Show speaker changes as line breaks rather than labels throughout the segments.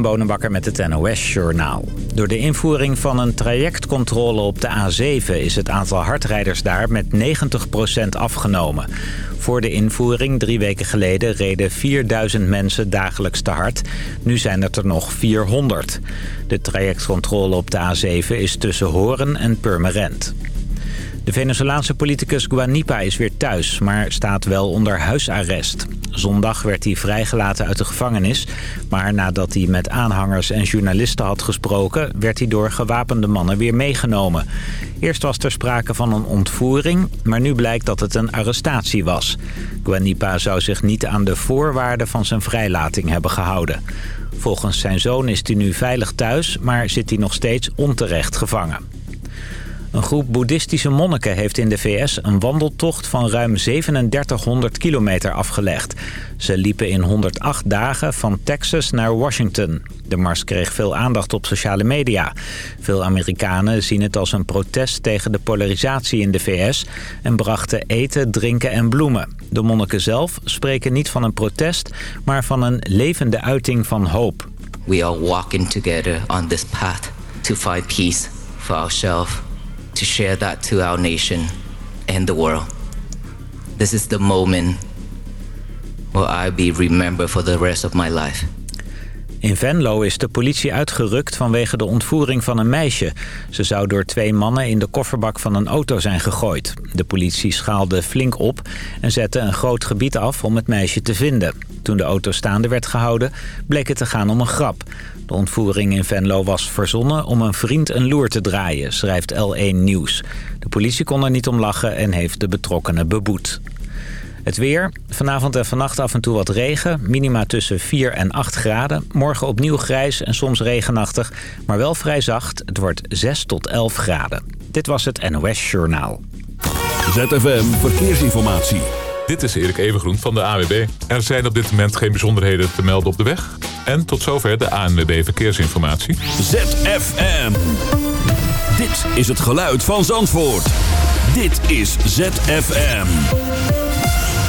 Jochem Bonenbakker met het NOS-journaal. Door de invoering van een trajectcontrole op de A7 is het aantal hardrijders daar met 90% afgenomen. Voor de invoering drie weken geleden reden 4000 mensen dagelijks te hard. Nu zijn het er nog 400. De trajectcontrole op de A7 is tussen Horen en Purmerend. De Venezolaanse politicus Guanipa is weer thuis, maar staat wel onder huisarrest. Zondag werd hij vrijgelaten uit de gevangenis. Maar nadat hij met aanhangers en journalisten had gesproken... werd hij door gewapende mannen weer meegenomen. Eerst was er sprake van een ontvoering, maar nu blijkt dat het een arrestatie was. Guanipa zou zich niet aan de voorwaarden van zijn vrijlating hebben gehouden. Volgens zijn zoon is hij nu veilig thuis, maar zit hij nog steeds onterecht gevangen. Een groep boeddhistische monniken heeft in de VS een wandeltocht van ruim 3700 kilometer afgelegd. Ze liepen in 108 dagen van Texas naar Washington. De mars kreeg veel aandacht op sociale media. Veel Amerikanen zien het als een protest tegen de polarisatie in de VS... en brachten eten, drinken en bloemen. De monniken zelf spreken niet van een protest, maar van een levende uiting van hoop.
We are walking together on this path to find peace for ourselves to share that to our nation and the world. This is the moment where I'll be remembered for the rest of my life.
In Venlo is de politie uitgerukt vanwege de ontvoering van een meisje. Ze zou door twee mannen in de kofferbak van een auto zijn gegooid. De politie schaalde flink op en zette een groot gebied af om het meisje te vinden. Toen de auto staande werd gehouden, bleek het te gaan om een grap. De ontvoering in Venlo was verzonnen om een vriend een loer te draaien, schrijft L1 Nieuws. De politie kon er niet om lachen en heeft de betrokkenen beboet. Het weer. Vanavond en vannacht af en toe wat regen. Minima tussen 4 en 8 graden. Morgen opnieuw grijs en soms regenachtig. Maar wel vrij zacht. Het wordt 6 tot 11 graden. Dit was het NOS Journaal.
ZFM Verkeersinformatie.
Dit is Erik Evengroen van de AWB. Er zijn op dit moment geen bijzonderheden te melden op de weg. En tot zover de ANWB Verkeersinformatie.
ZFM. Dit is het geluid van Zandvoort. Dit is ZFM.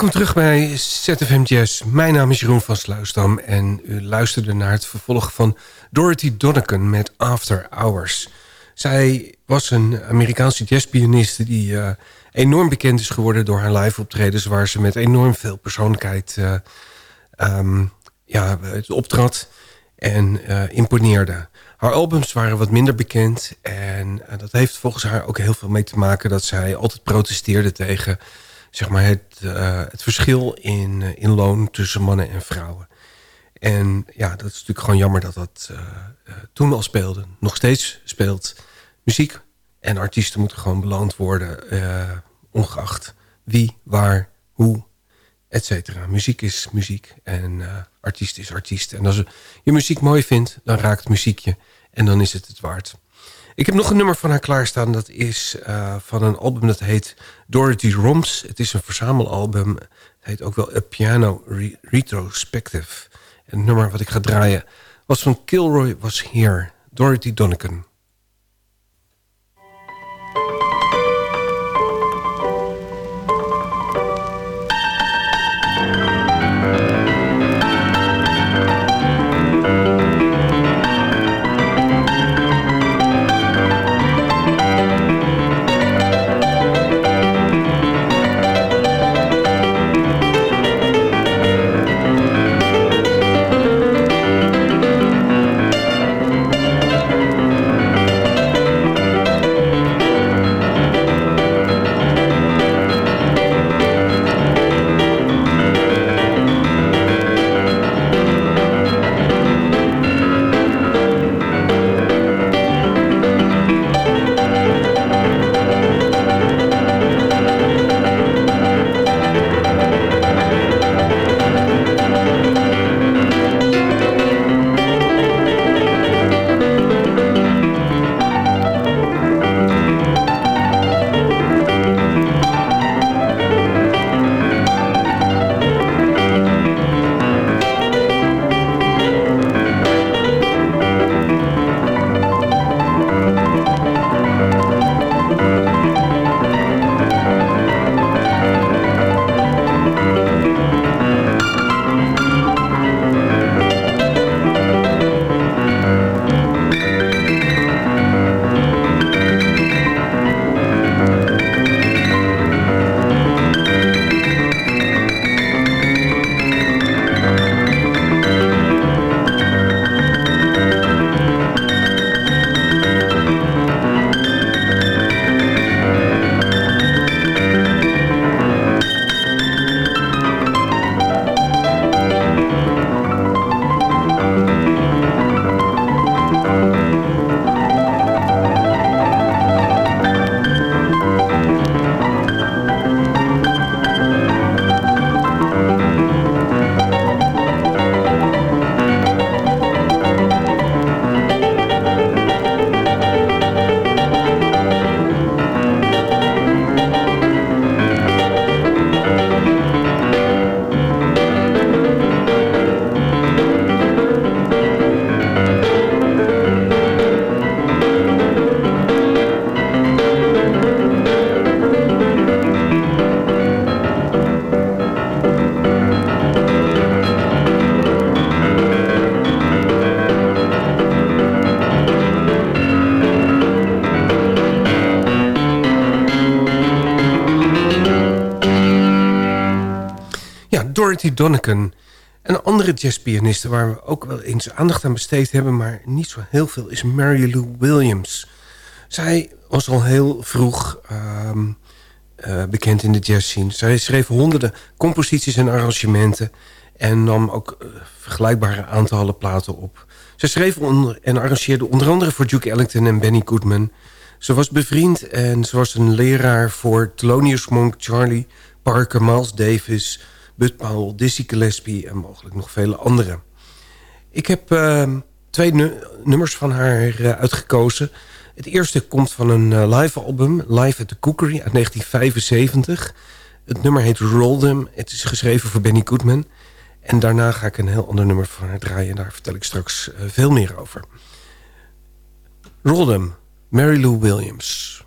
Welkom terug bij ZFM Jazz. Mijn naam is Jeroen van Sluisdam en u luisterde naar het vervolg van Dorothy Donegan met After Hours. Zij was een Amerikaanse jazzpianiste die uh, enorm bekend is geworden door haar live optredens... waar ze met enorm veel persoonlijkheid uh, um, ja, optrad en uh, imponeerde. Haar albums waren wat minder bekend en dat heeft volgens haar ook heel veel mee te maken... dat zij altijd protesteerde tegen zeg maar het, uh, het verschil in, uh, in loon tussen mannen en vrouwen. En ja, dat is natuurlijk gewoon jammer dat dat uh, toen al speelde. Nog steeds speelt muziek en artiesten moeten gewoon beloond worden... ongeacht wie, waar, hoe, et cetera. Muziek is muziek en artiest is artiest. En als je muziek mooi vindt, dan raakt muziek je en dan is het het waard. Ik heb nog een nummer van haar klaarstaan. Dat is uh, van een album dat heet Dorothy Roms. Het is een verzamelalbum. Het heet ook wel A Piano Re Retrospective. En het nummer wat ik ga draaien was van Kilroy Was Here. Dorothy Donegan. Dorothy Donegan. Een andere jazzpianiste waar we ook wel eens aandacht aan besteed hebben... maar niet zo heel veel, is Mary Lou Williams. Zij was al heel vroeg um, uh, bekend in de jazzscene. Zij schreef honderden composities en arrangementen... en nam ook uh, vergelijkbare aantallen platen op. Zij schreef en arrangeerde onder andere voor Duke Ellington en Benny Goodman... Ze was bevriend en ze was een leraar voor Thelonious Monk, Charlie Parker, Miles Davis... Bud Powell, Dizzy Gillespie en mogelijk nog vele anderen. Ik heb uh, twee nu nummers van haar uh, uitgekozen. Het eerste komt van een uh, live album, Live at the Cookery uit 1975. Het nummer heet Roll Them. Het is geschreven voor Benny Goodman. En daarna ga ik een heel ander nummer van haar draaien. Daar vertel ik straks veel meer over. Roll Them, Mary Lou Williams.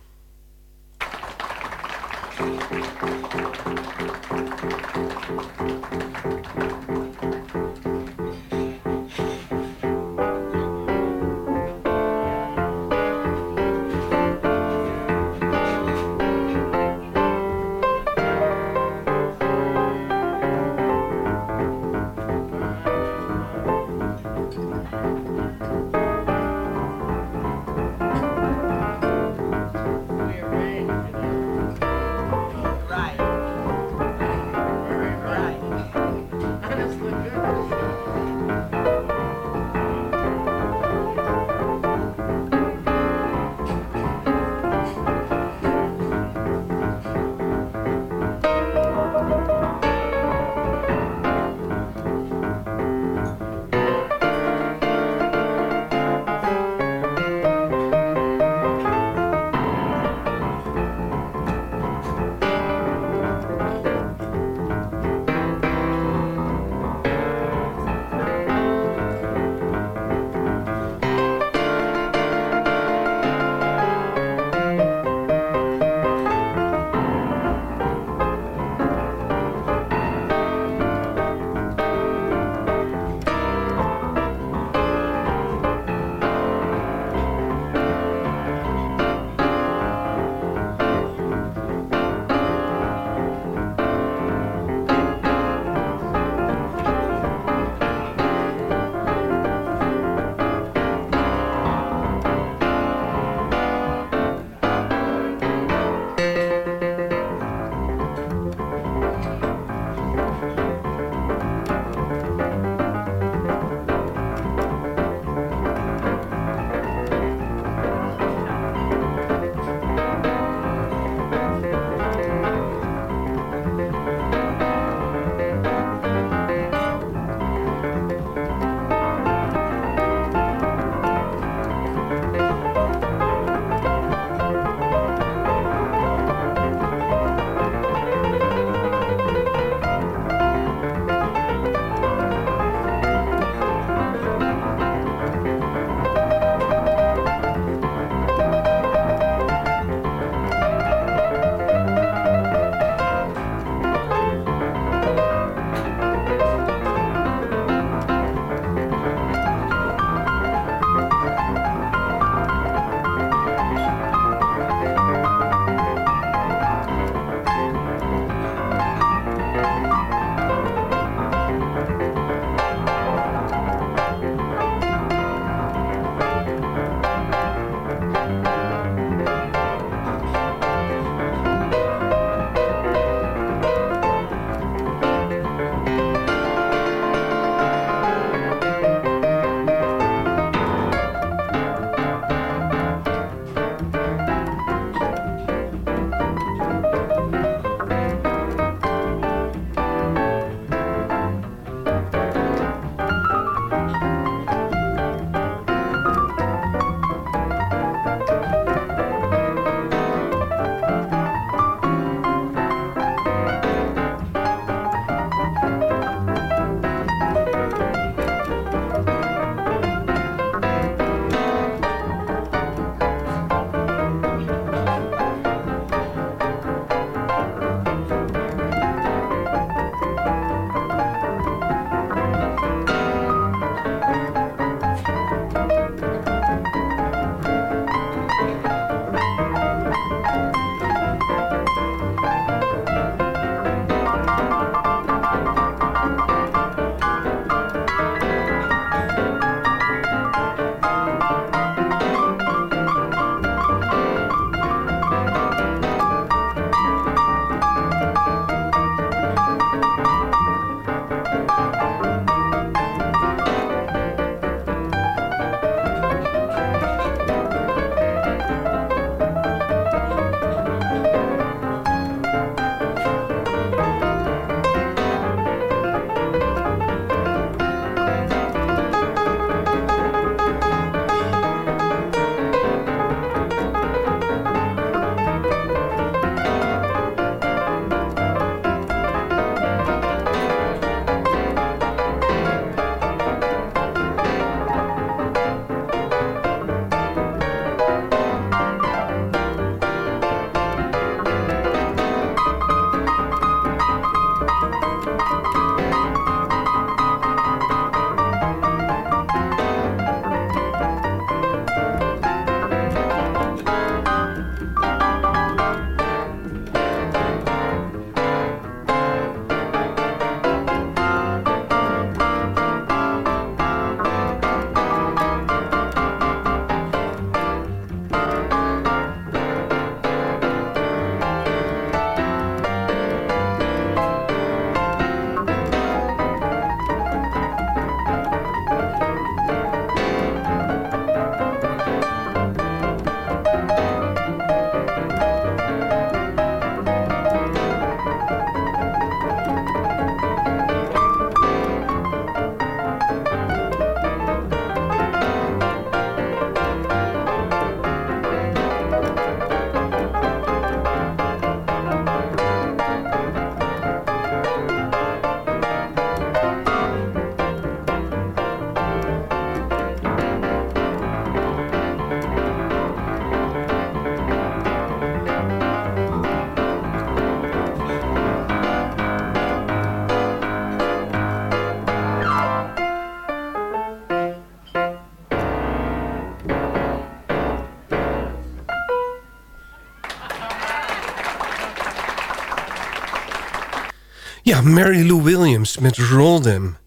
Mary Lou Williams met Roll Them.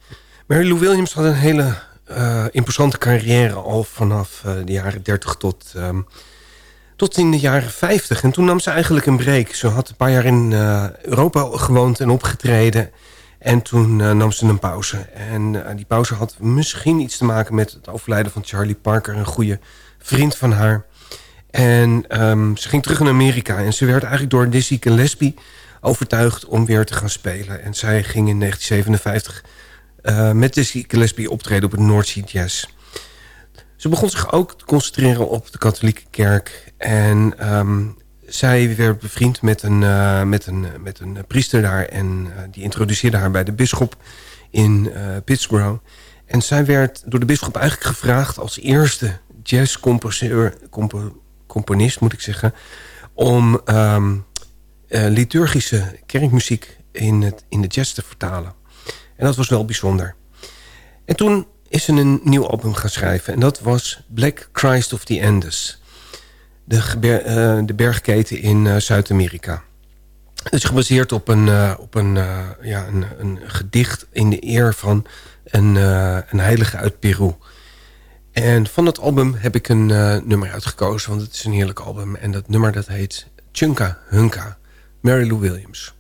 Mary Lou Williams had een hele uh, imposante carrière... al vanaf uh, de jaren 30 tot, um, tot in de jaren 50. En toen nam ze eigenlijk een break. Ze had een paar jaar in uh, Europa gewoond en opgetreden... En toen nam ze een pauze. En die pauze had misschien iets te maken met het overlijden van Charlie Parker... een goede vriend van haar. En um, ze ging terug naar Amerika. En ze werd eigenlijk door Dizzy Gillespie overtuigd om weer te gaan spelen. En zij ging in 1957 uh, met Dizzy Gillespie optreden op het North Sea Jazz. Ze begon zich ook te concentreren op de katholieke kerk. En um, zij werd bevriend met een, uh, met een, met een priester daar. En uh, die introduceerde haar bij de bisschop in Pittsburgh. En zij werd door de bisschop eigenlijk gevraagd als eerste jazzcomponist, moet ik zeggen... om um, liturgische kerkmuziek in, het, in de jazz te vertalen. En dat was wel bijzonder. En toen is ze een nieuw album gaan schrijven. En dat was Black Christ of the Andes de, uh, de bergketen in uh, Zuid-Amerika. Het is gebaseerd op een, op een, ja, een, een, gedicht in de eer van een, een heilige uit Peru. En van dat album heb ik een nummer uitgekozen, want het is een heerlijk album. En dat nummer dat heet Chunka Hunka, Mary Lou Williams.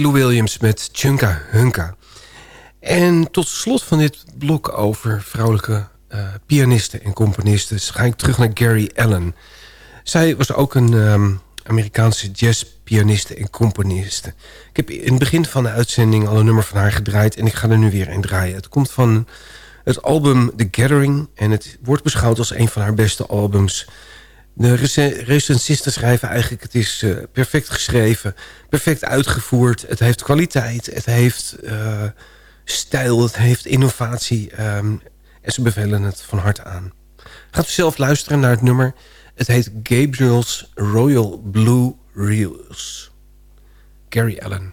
Lou Williams met Chunka Hunka. En tot slot van dit blok over vrouwelijke uh, pianisten en componisten... ga ik terug naar Gary Allen. Zij was ook een um, Amerikaanse jazzpianiste en componiste. Ik heb in het begin van de uitzending al een nummer van haar gedraaid... en ik ga er nu weer een draaien. Het komt van Het album The Gathering en het wordt beschouwd als een van haar beste albums. De recensisten schrijven eigenlijk... het is uh, perfect geschreven, perfect uitgevoerd. Het heeft kwaliteit, het heeft uh, stijl, het heeft innovatie. Um, en ze bevelen het van harte aan. Gaat u zelf luisteren naar het nummer. Het heet Gabriel's Royal Blue Reels. Gary Allen.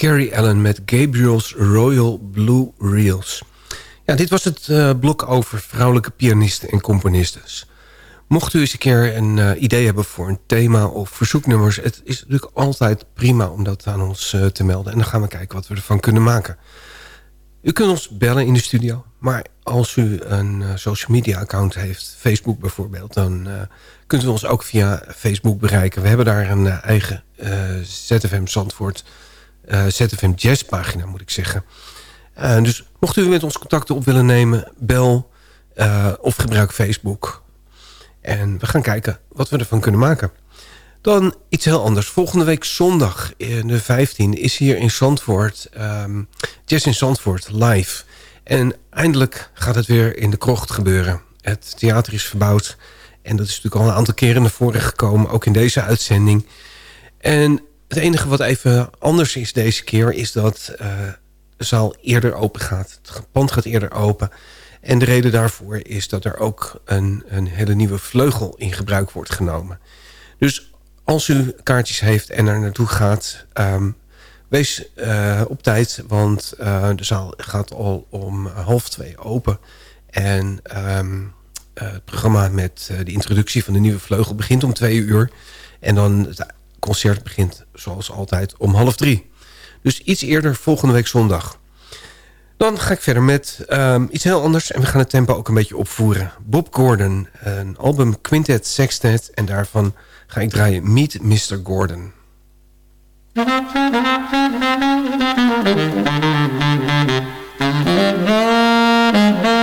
Carrie Allen met Gabriel's Royal Blue Reels. Ja, dit was het uh, blok over vrouwelijke pianisten en componisten. Mocht u eens een keer een uh, idee hebben voor een thema of verzoeknummers... het is natuurlijk altijd prima om dat aan ons uh, te melden. En dan gaan we kijken wat we ervan kunnen maken. U kunt ons bellen in de studio. Maar als u een social media account heeft, Facebook bijvoorbeeld... dan kunt u ons ook via Facebook bereiken. We hebben daar een eigen ZFM Zandvoort ZFM Jazz pagina, moet ik zeggen. Uh, dus mocht u met ons contact op willen nemen, bel uh, of gebruik Facebook. En we gaan kijken wat we ervan kunnen maken. Dan iets heel anders. Volgende week zondag, de 15 is hier in Zandvoort... Um, Jazz in Zandvoort live. En eindelijk gaat het weer in de krocht gebeuren. Het theater is verbouwd. En dat is natuurlijk al een aantal keren naar voren gekomen. Ook in deze uitzending. En het enige wat even anders is deze keer... is dat uh, de zaal eerder open gaat. Het pand gaat eerder open. En de reden daarvoor is dat er ook een, een hele nieuwe vleugel in gebruik wordt genomen. Dus als u kaartjes heeft en er naartoe gaat... Um, wees uh, op tijd, want uh, de zaal gaat al om half twee open. En um, het programma met de introductie van de nieuwe vleugel begint om twee uur. En dan het concert begint zoals altijd om half drie. Dus iets eerder volgende week zondag. Dan ga ik verder met um, iets heel anders. En we gaan het tempo ook een beetje opvoeren. Bob Gordon, een album Quintet Sextet. En daarvan ga ik draaien Meet Mr. Gordon.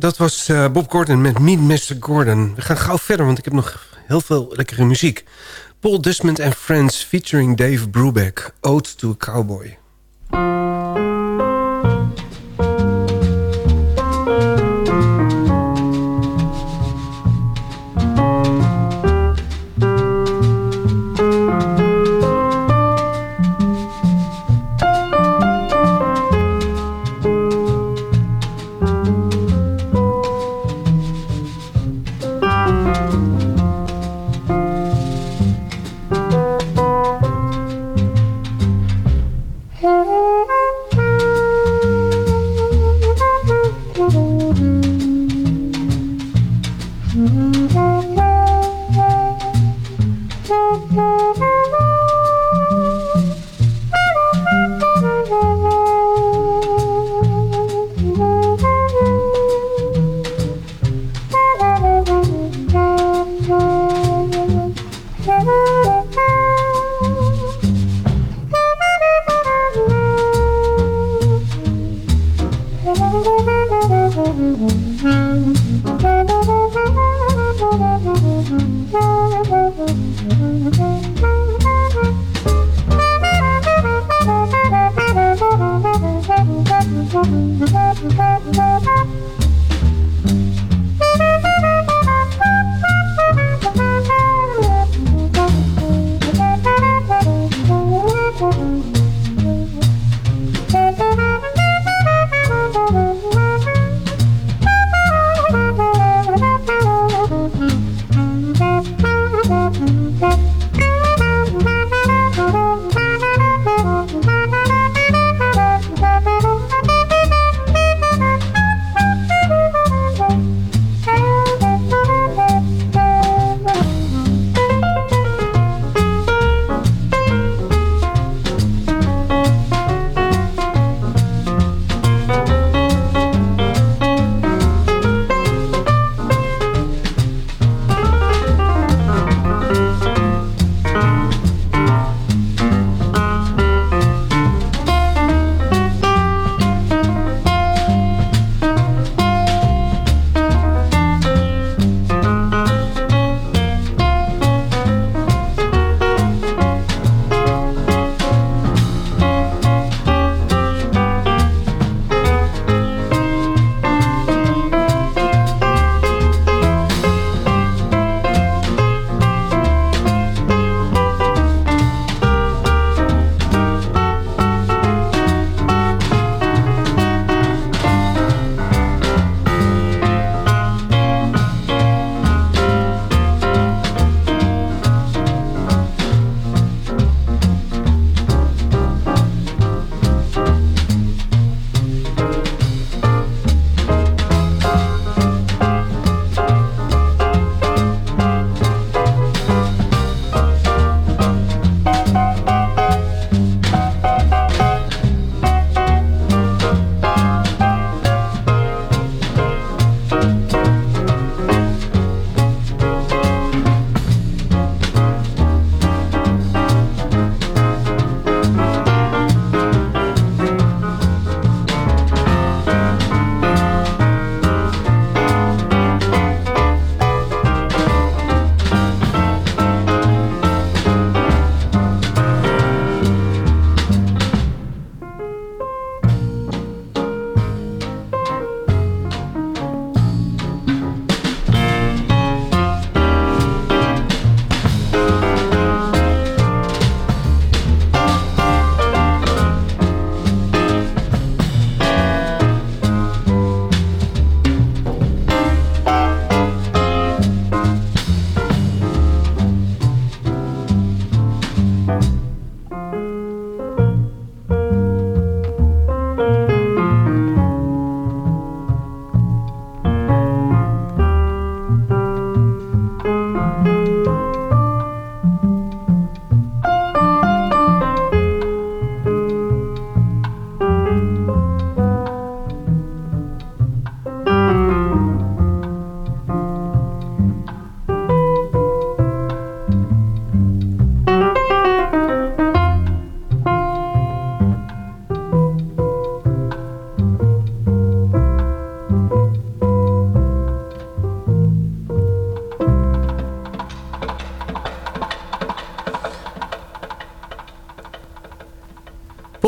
dat was uh, Bob Gordon met Meet Mr. Gordon. We gaan gauw verder, want ik heb nog heel veel lekkere muziek. Paul Desmond and Friends featuring Dave Brubeck. Ode to a Cowboy.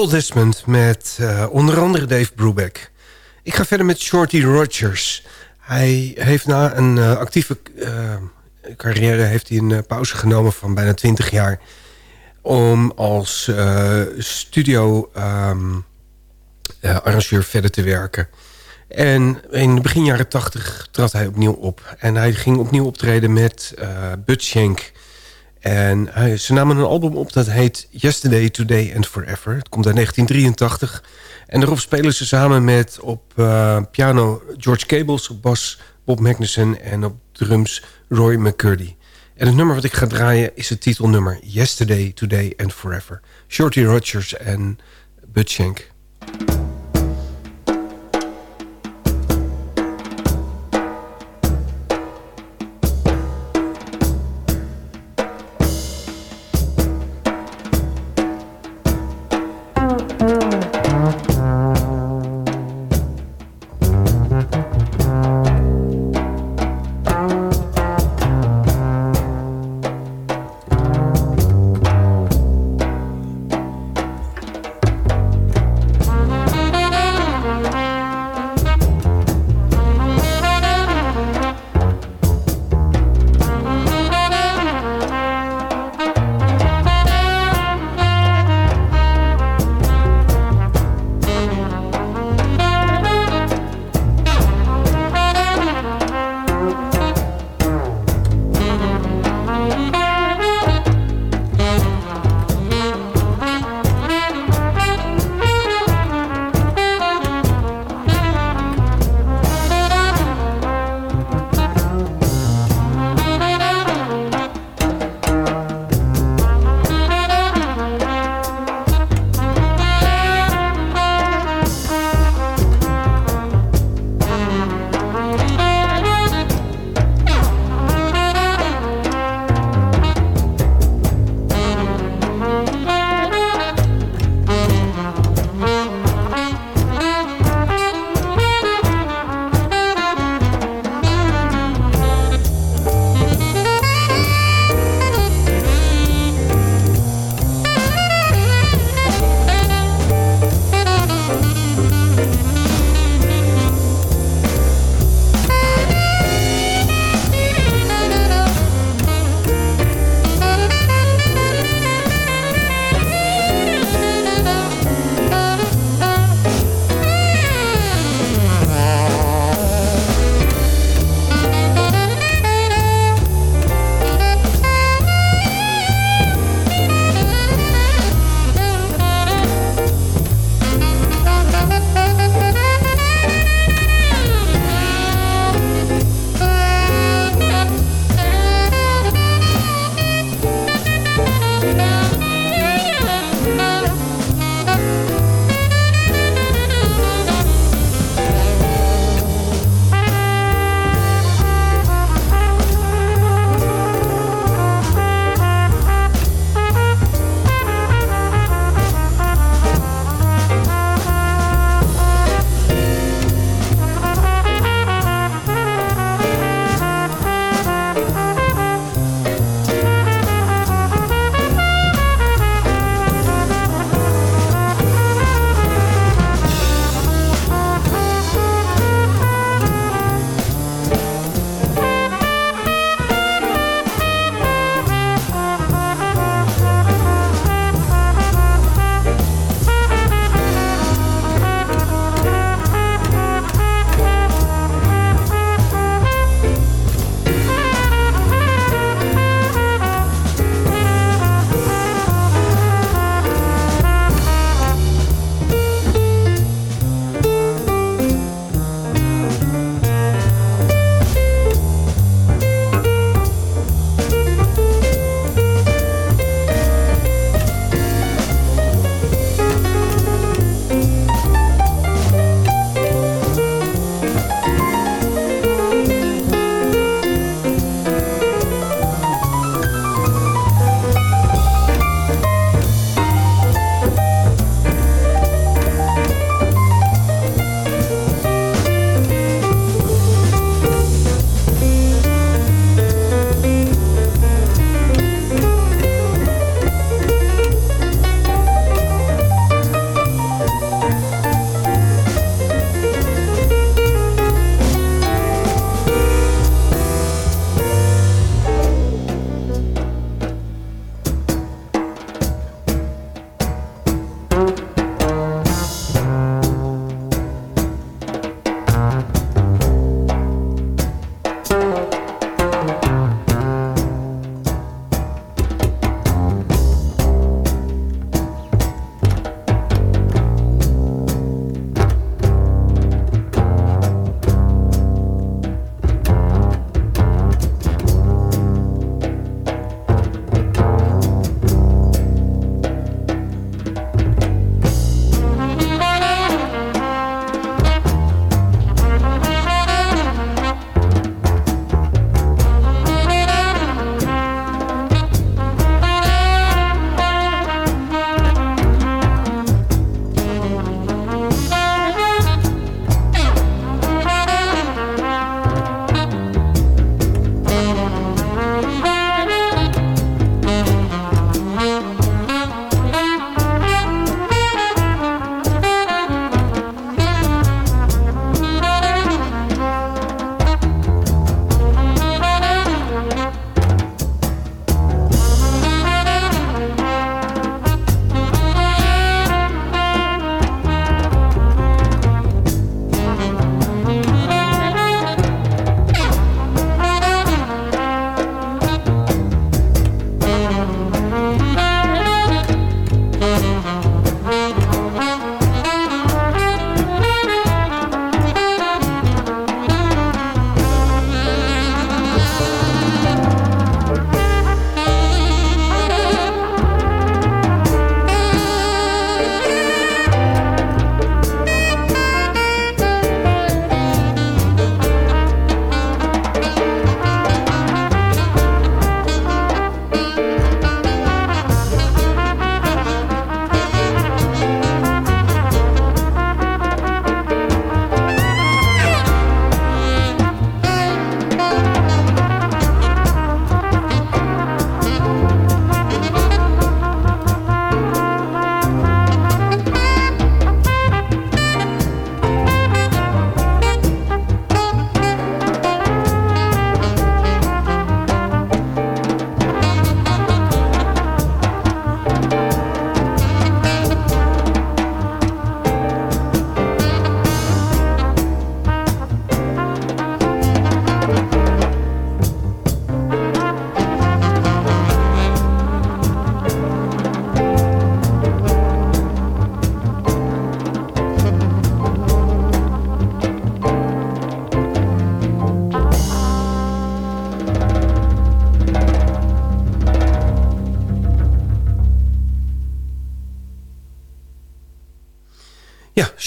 Desmond met uh, onder andere Dave Brubeck. Ik ga verder met Shorty Rogers. Hij heeft na een uh, actieve uh, carrière heeft hij een pauze genomen van bijna 20 jaar... om als studio um, arrangeur verder te werken. En in begin jaren 80 trad hij opnieuw op. En hij ging opnieuw optreden met Bud Schenk... En hij, ze namen een album op dat heet Yesterday, Today and Forever. Het komt uit 1983. En daarop spelen ze samen met op uh, piano George Cables, op bas Bob Magnuson en op drums Roy McCurdy. En het nummer wat ik ga draaien is het titelnummer Yesterday, Today and Forever. Shorty Rogers en Bud Shank.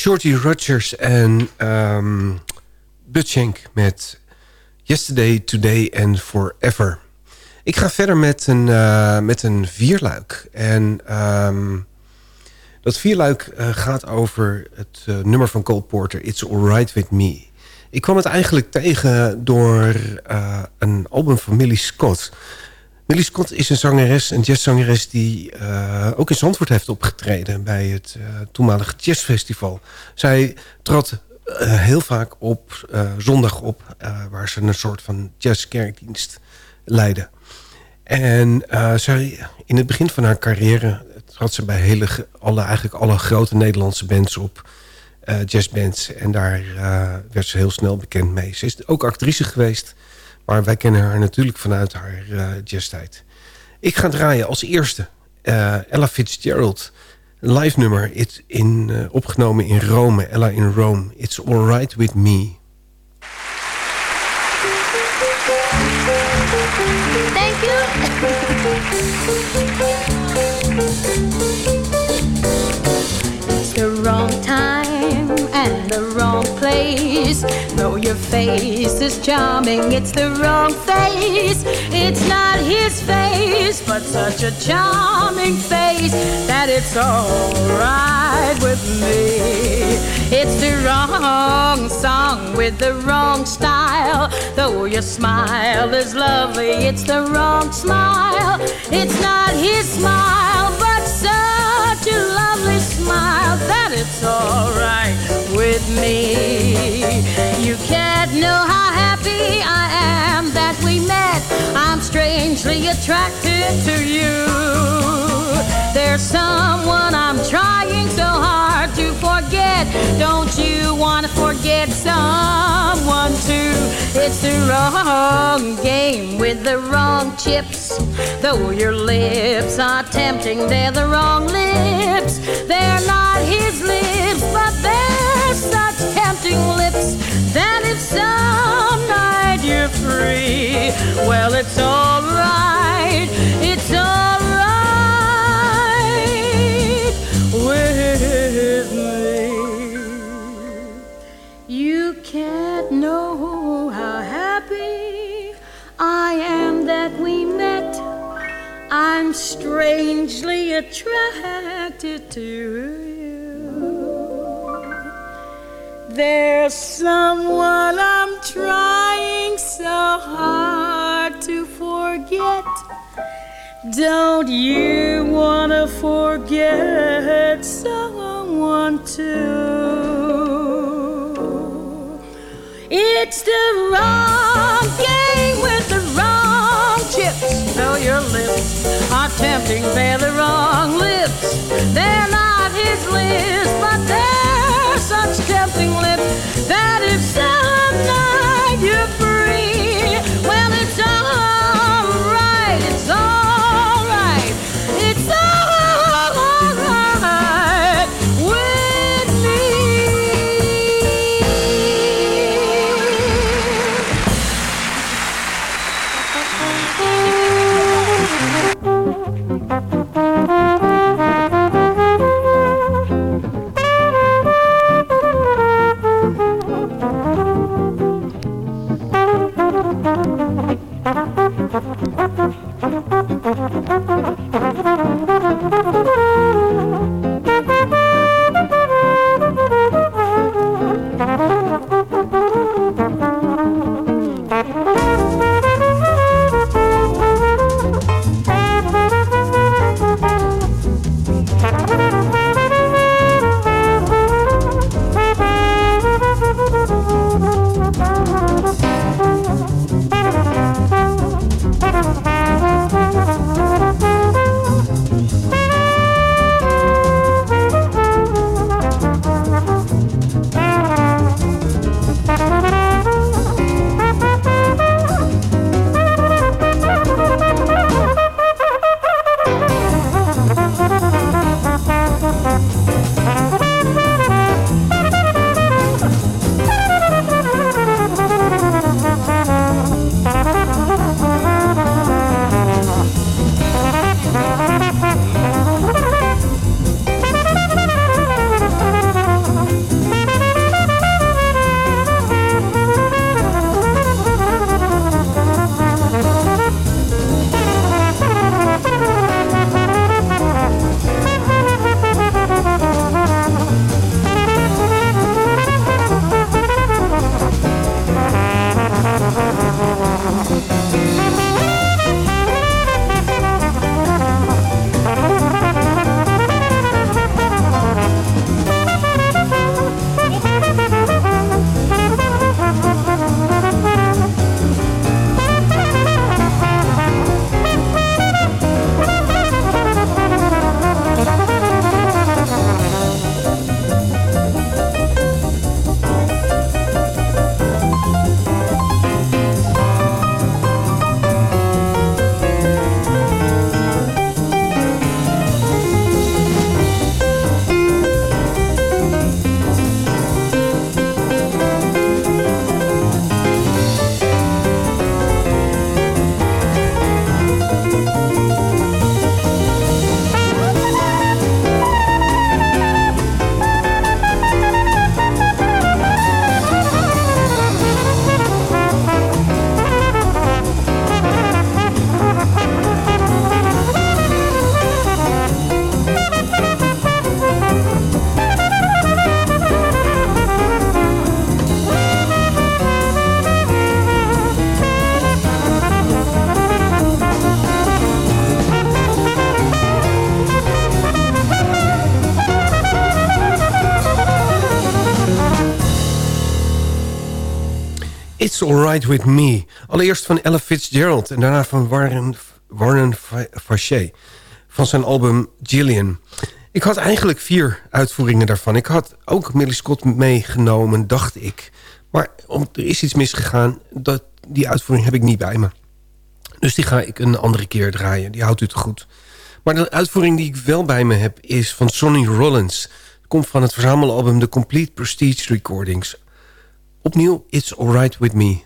Shorty Rogers en um, Butchenk met Yesterday, Today and Forever. Ik ga verder met een, uh, met een vierluik. En um, dat vierluik uh, gaat over het uh, nummer van Cole Porter... It's Alright With Me. Ik kwam het eigenlijk tegen door een album van Millie Scott... Millie Scott is een zangeres, een jazzzangeres... die uh, ook in Zandvoort heeft opgetreden bij het uh, toenmalige jazzfestival. Zij trad uh, heel vaak op zondag op... waar ze een soort van jazzkerkdienst leidde. En zij, in het begin van haar carrière... trad ze bij hele, alle, eigenlijk alle grote Nederlandse bands op... jazzbands. En daar werd ze heel snel bekend mee. Ze is ook actrice geweest... Maar wij kennen haar natuurlijk vanuit haar uh, jazztijd. Ik ga draaien als eerste uh, Ella Fitzgerald. Live nummer it in, uh, opgenomen in Rome. Ella in Rome. It's Alright With Me.
Is charming, it's the wrong face. It's not his face, but such a charming face that it's alright with me. It's the wrong song with the wrong style. Though your smile is lovely, it's the wrong smile. It's not his smile, smile that it's alright with me. You can't know how happy I am that we met. I'm strangely attracted to you. There's someone I'm trying so hard to forget. Don't you want to forget someone too? It's the wrong game with the wrong chips. Though your lips are tempting, they're the wrong lips. They're not his lips, but they're such tempting lips that if some night you're free, well, it's alright. It's alright There's someone I'm trying so hard to forget. Don't you want to forget someone too? It's the wrong game with the wrong chips. Though your lips are tempting, they're the wrong lips. They're not his lips, but they're that if It's Alright With Me.
Allereerst van Ella Fitzgerald en daarna van Warren, Warren. Van zijn album Gillian. Ik had eigenlijk vier uitvoeringen daarvan. Ik had ook Millie Scott meegenomen, dacht ik. Maar er is iets misgegaan. Dat, die uitvoering heb ik niet bij me. Dus die ga ik een andere keer draaien. Die houdt u te goed. Maar de uitvoering die ik wel bij me heb is van Sonny Rollins. Komt van het verzamelalbum The Complete Prestige Recordings. Opnieuw It's Alright With Me.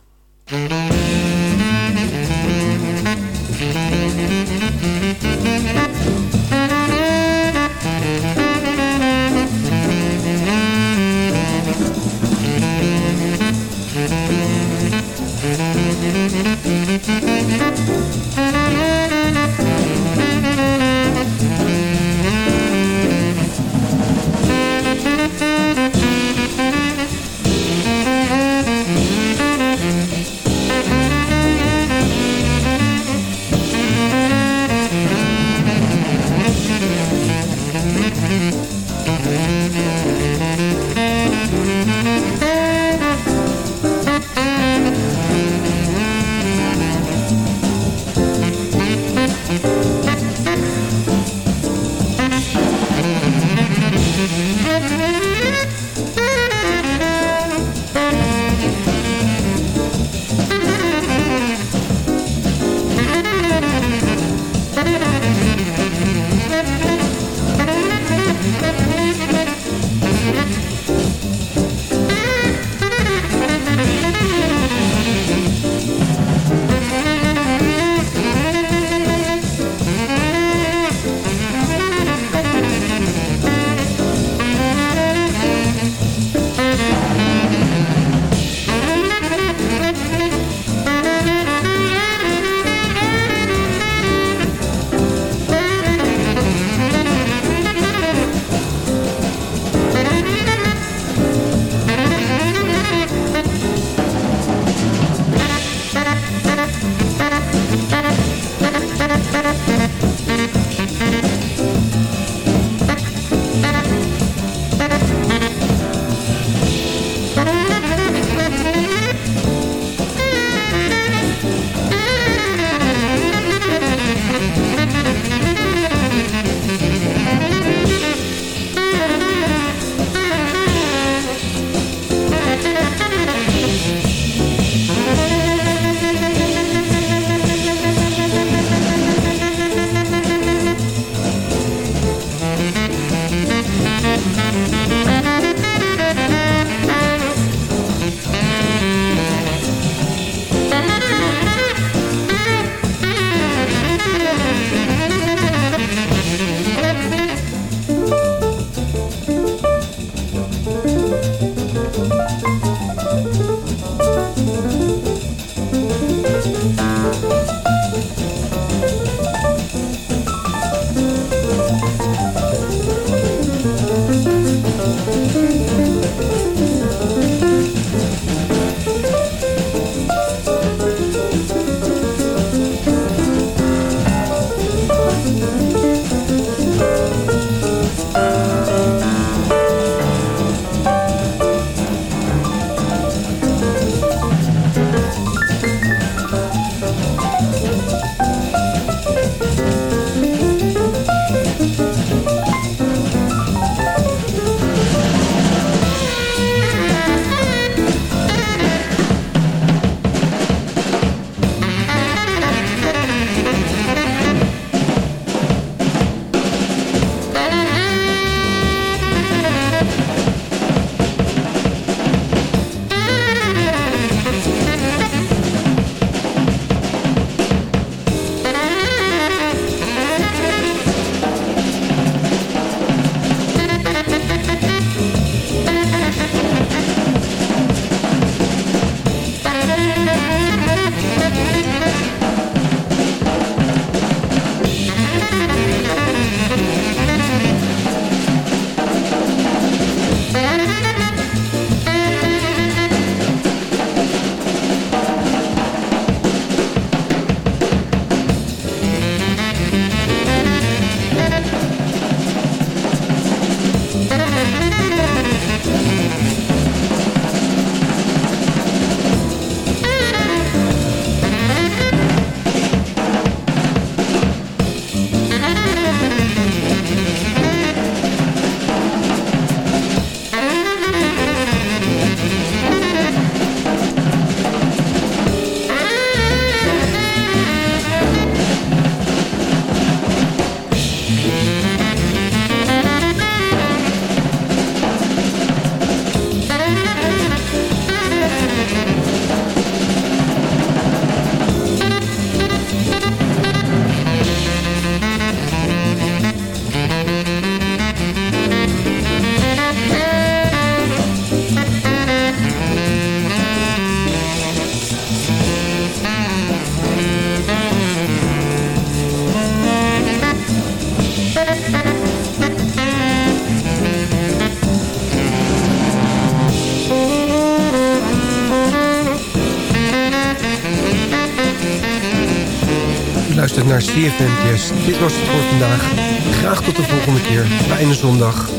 Naar CFM. Dit was het voor vandaag. Graag tot de volgende keer. Fijne zondag.